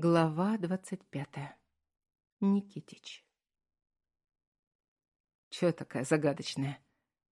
Глава двадцать пятая. Никитич. Чё такая загадочная?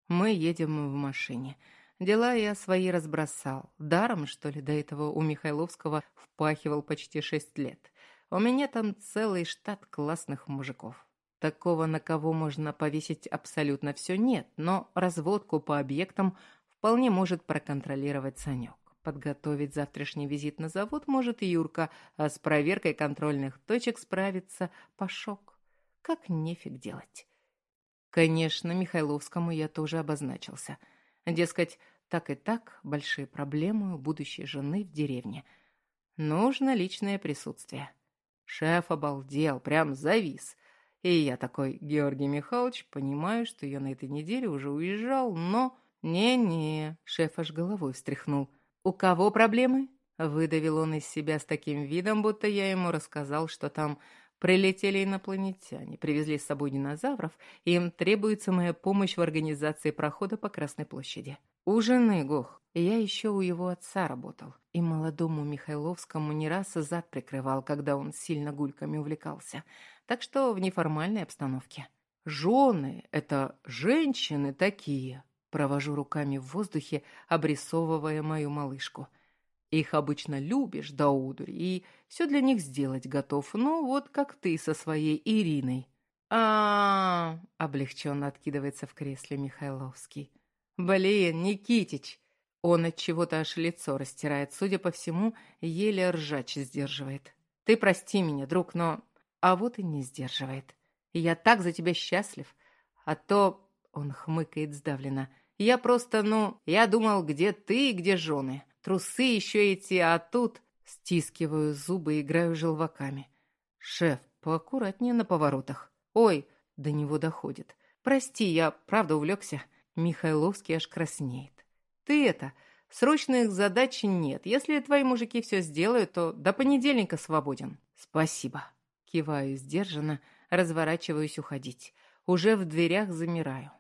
Мы едем в машине. Дела я свои разбросал. Даром, что ли, до этого у Михайловского впахивал почти шесть лет. У меня там целый штат классных мужиков. Такого, на кого можно повесить абсолютно все нет, но разводку по объектам вполне может проконтролировать Санек. Подготовить завтрашний визит на завод может и Юрка, а с проверкой контрольных точек справится Пашок. Как нефиг делать. Конечно, Михайловскому я тоже обозначился. Дескать, так и так большие проблемы у будущей жены в деревне. Нужно личное присутствие. Шеф обалдел, прям завис. И я такой, Георгий Михайлович, понимаю, что я на этой неделе уже уезжал, но... Не-не, шеф аж головой встряхнул. «У кого проблемы?» Выдавил он из себя с таким видом, будто я ему рассказал, что там прилетели инопланетяне, привезли с собой динозавров, и им требуется моя помощь в организации прохода по Красной площади. У жены Гох. Я еще у его отца работал, и молодому Михайловскому не раз зад прикрывал, когда он сильно гульками увлекался, так что в неформальной обстановке. Жены — это женщины такие, Провожу руками в воздухе, обрисовывая мою малышку. Их обычно любишь до удури, и все для них сделать готов. Ну, вот как ты со своей Ириной. -а облегченно откидывается в кресле Михайловский. «Блин, Никитич!» Он от чего-то аж лицо растирает, судя по всему, еле ржач сдерживает. «Ты прости меня, друг, но...» А вот и не сдерживает. «Я так за тебя счастлив, а то...» Он хмыкает сдавленно. Я просто, ну, я думал, где ты и где жены. Трусы еще эти, а тут... Стискиваю зубы играю желваками. Шеф, поаккуратнее на поворотах. Ой, до него доходит. Прости, я правда увлекся. Михайловский аж краснеет. Ты это, срочных задач нет. Если твои мужики все сделают, то до понедельника свободен. Спасибо. Киваю сдержанно, разворачиваюсь уходить. Уже в дверях замираю.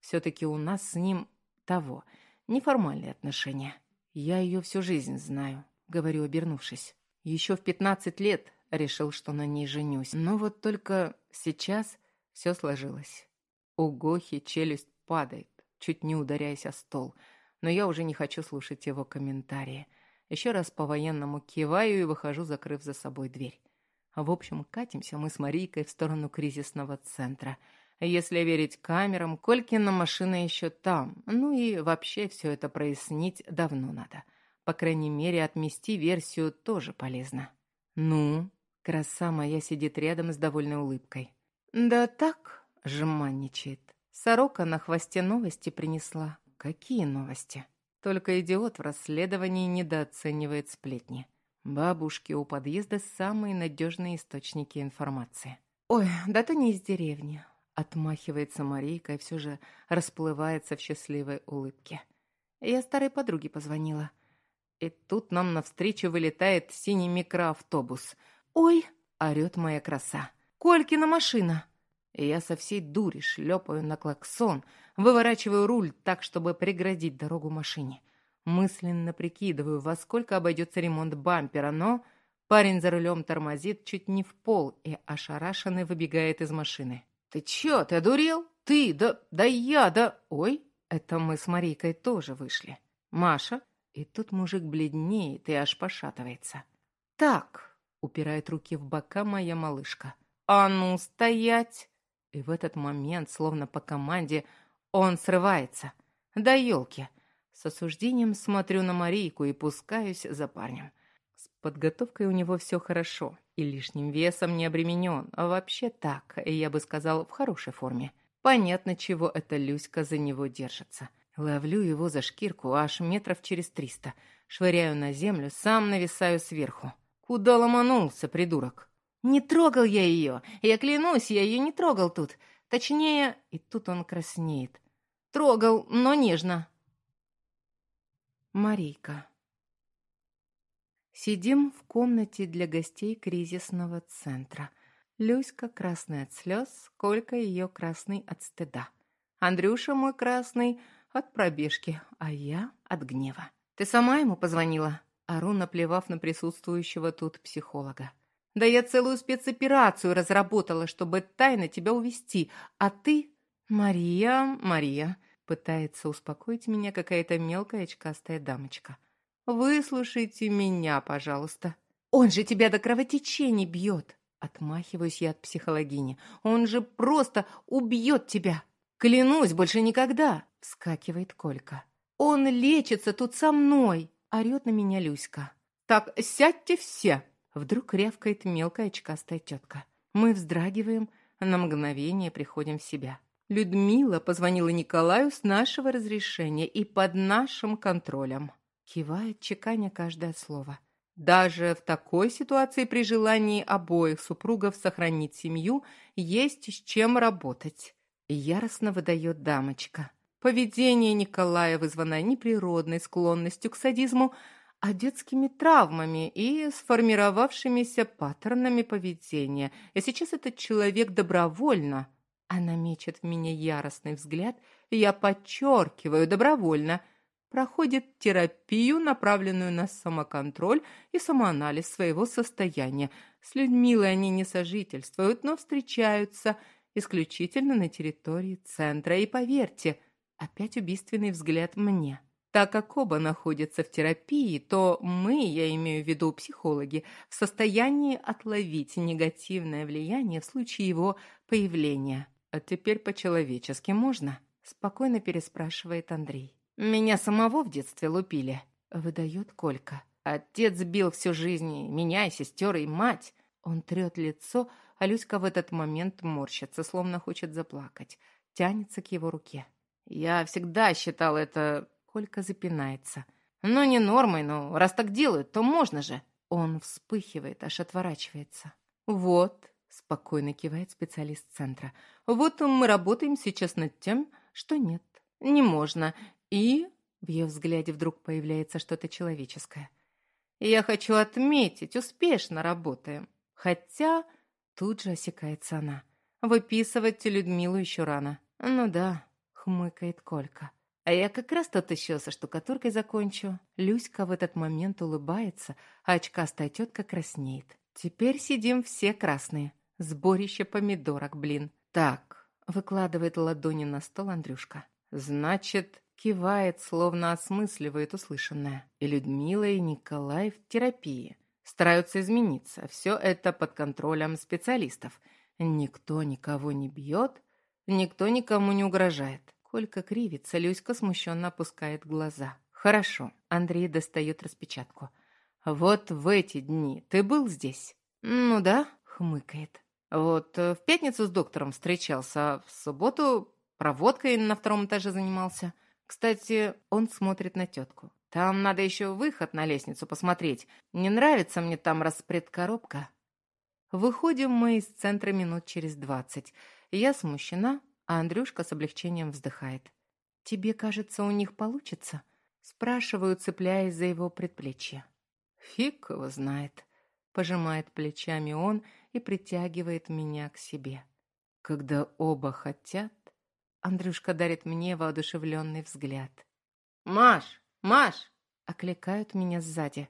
Все-таки у нас с ним того, неформальные отношения. Я ее всю жизнь знаю, говорю, обернувшись. Еще в пятнадцать лет решил, что на ней женюсь. Но вот только сейчас все сложилось. У Гохи челюсть падает, чуть не ударяясь о стол. Но я уже не хочу слушать его комментарии. Еще раз по-военному киваю и выхожу, закрыв за собой дверь. В общем, катимся мы с Марийкой в сторону кризисного центра – если верить камерам, Колькина машина еще там. Ну и вообще все это прояснить давно надо. По крайней мере, отмести версию тоже полезно. Ну, краса моя сидит рядом с довольной улыбкой. Да так, жеманничает. Сорока на хвосте новости принесла. Какие новости? Только идиот в расследовании недооценивает сплетни. Бабушки у подъезда самые надежные источники информации. Ой, да то не из деревни. Отмахивается Марийка и все же расплывается в счастливой улыбке. Я старой подруге позвонила. И тут нам навстречу вылетает синий микроавтобус. «Ой!» — орет моя краса. «Колькина машина!» И я со всей дури шлепаю на клаксон, выворачиваю руль так, чтобы преградить дорогу машине. Мысленно прикидываю, во сколько обойдется ремонт бампера, но парень за рулем тормозит чуть не в пол и ошарашенный выбегает из машины. «Ты чё, ты одурел? Ты, да, да я, да...» «Ой, это мы с Марийкой тоже вышли. Маша?» И тут мужик бледнеет и аж пошатывается. «Так», — упирает руки в бока моя малышка. «А ну, стоять!» И в этот момент, словно по команде, он срывается. «Да елки!» С осуждением смотрю на Марийку и пускаюсь за парнем. С подготовкой у него все хорошо и лишним весом не обременен, а вообще так, я бы сказал, в хорошей форме. Понятно, чего эта Люська за него держится. Ловлю его за шкирку аж метров через триста, швыряю на землю, сам нависаю сверху. Куда ломанулся, придурок? Не трогал я ее, я клянусь, я ее не трогал тут. Точнее, и тут он краснеет. Трогал, но нежно. Марийка. Сидим в комнате для гостей кризисного центра. Люська красная от слез, Колька ее красный от стыда. Андрюша мой красный от пробежки, а я от гнева. «Ты сама ему позвонила?» Ору, наплевав на присутствующего тут психолога. Да я целую спецоперацию разработала, чтобы тайно тебя увести, а ты... Мария, Мария, пытается успокоить меня какая-то мелкая очкастая дамочка. Выслушайте меня, пожалуйста. Он же тебя до кровотечений бьет. Отмахиваюсь я от психологини. Он же просто убьет тебя. Клянусь, больше никогда. Вскакивает Колька. Он лечится тут со мной. Орет на меня Люська. Так, сядьте все. Вдруг рявкает мелкая очкастая тетка. Мы вздрагиваем, на мгновение приходим в себя. Людмила позвонила Николаю с нашего разрешения и под нашим контролем. Кивает, чеканя каждое слово. Даже в такой ситуации при желании обоих супругов сохранить семью есть с чем работать. Яростно выдает дамочка. Поведение Николая вызвано не природной склонностью к садизму, а детскими травмами и сформировавшимися паттернами поведения. И сейчас этот человек добровольно, она мечет в меня яростный взгляд, я подчеркиваю, добровольно, проходит терапию, направленную на самоконтроль и самоанализ своего состояния. С Людмилой они не сожительствуют, но встречаются исключительно на территории центра. И поверьте, опять убийственный взгляд мне. Так как оба находятся в терапии, то мы, я имею в виду психологи, в состоянии отловить негативное влияние в случае его появления. А теперь по-человечески можно? Спокойно переспрашивает Андрей. Меня самого в детстве лупили, выдает Колька. Отец бил всю жизнь, меня и сестер, и мать. Он трет лицо, а Люська в этот момент морщится, словно хочет заплакать. Тянется к его руке. Я всегда считал это Колька запинается. «Ну, не нормой, но раз так делают, то можно же!» Он вспыхивает, аж отворачивается. «Вот», — спокойно кивает специалист центра, «вот мы работаем сейчас над тем, что нет, не можно. И...» В ее взгляде вдруг появляется что-то человеческое. «Я хочу отметить, успешно работаем. Хотя...» Тут же осекается она. «Выписывать Людмилу еще рано». «Ну да», — хмыкает Колька. А я как раз тут еще со штукатуркой закончу. Люська в этот момент улыбается, а очкастая тетка краснеет. Теперь сидим все красные. Сборище помидорок, блин. Так, выкладывает ладони на стол Андрюшка. Значит, кивает, словно осмысливает услышанное. И Людмила, и Николай в терапии. Стараются измениться. Все это под контролем специалистов. Никто никого не бьет, никто никому не угрожает. Колька кривится, Люська смущенно опускает глаза. «Хорошо». Андрей достает распечатку. «Вот в эти дни ты был здесь?» «Ну да», — хмыкает. «Вот э, в пятницу с доктором встречался, в субботу проводкой на втором этаже занимался. Кстати, он смотрит на тетку. Там надо еще выход на лестницу посмотреть. Не нравится мне там распредкоробка». Выходим мы из центра минут через двадцать. Я смущена, а Андрюшка с облегчением вздыхает. «Тебе кажется, у них получится?» Спрашиваю, цепляясь за его предплечье. «Фиг его знает», — пожимает плечами он и притягивает меня к себе. Когда оба хотят, Андрюшка дарит мне воодушевленный взгляд. «Маш! Маш!» — окликают меня сзади.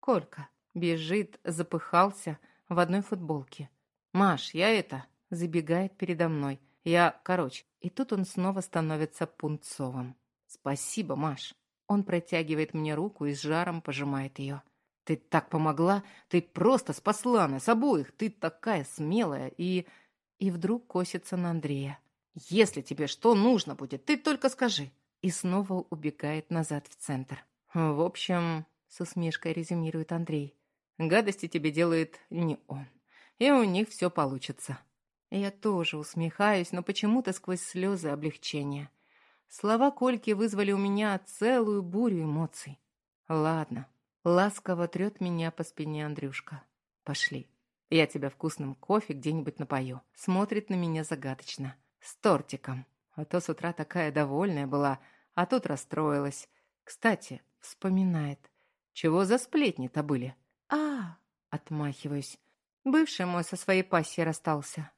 Колька бежит, запыхался в одной футболке. «Маш, я это...» — забегает передо мной. Я, короче, и тут он снова становится пунцовым. Спасибо, Маш. Он протягивает мне руку и с жаром пожимает ее. Ты так помогла, ты просто спасла нас обоих, ты такая смелая и... И вдруг косится на Андрея. Если тебе что нужно будет, ты только скажи. И снова убегает назад в центр. В общем, с усмешкой резюмирует Андрей. Гадости тебе делает не он. И у них все получится. Я тоже усмехаюсь, но почему-то сквозь слезы облегчения. Слова Кольки вызвали у меня целую бурю эмоций. Ладно, ласково трет меня по спине Андрюшка. Пошли. Я тебя вкусным кофе где-нибудь напою. Смотрит на меня загадочно. С тортиком. А то с утра такая довольная была, а тут расстроилась. Кстати, вспоминает. Чего за сплетни-то были? А, отмахиваюсь. Бывший мой со своей пассией расстался.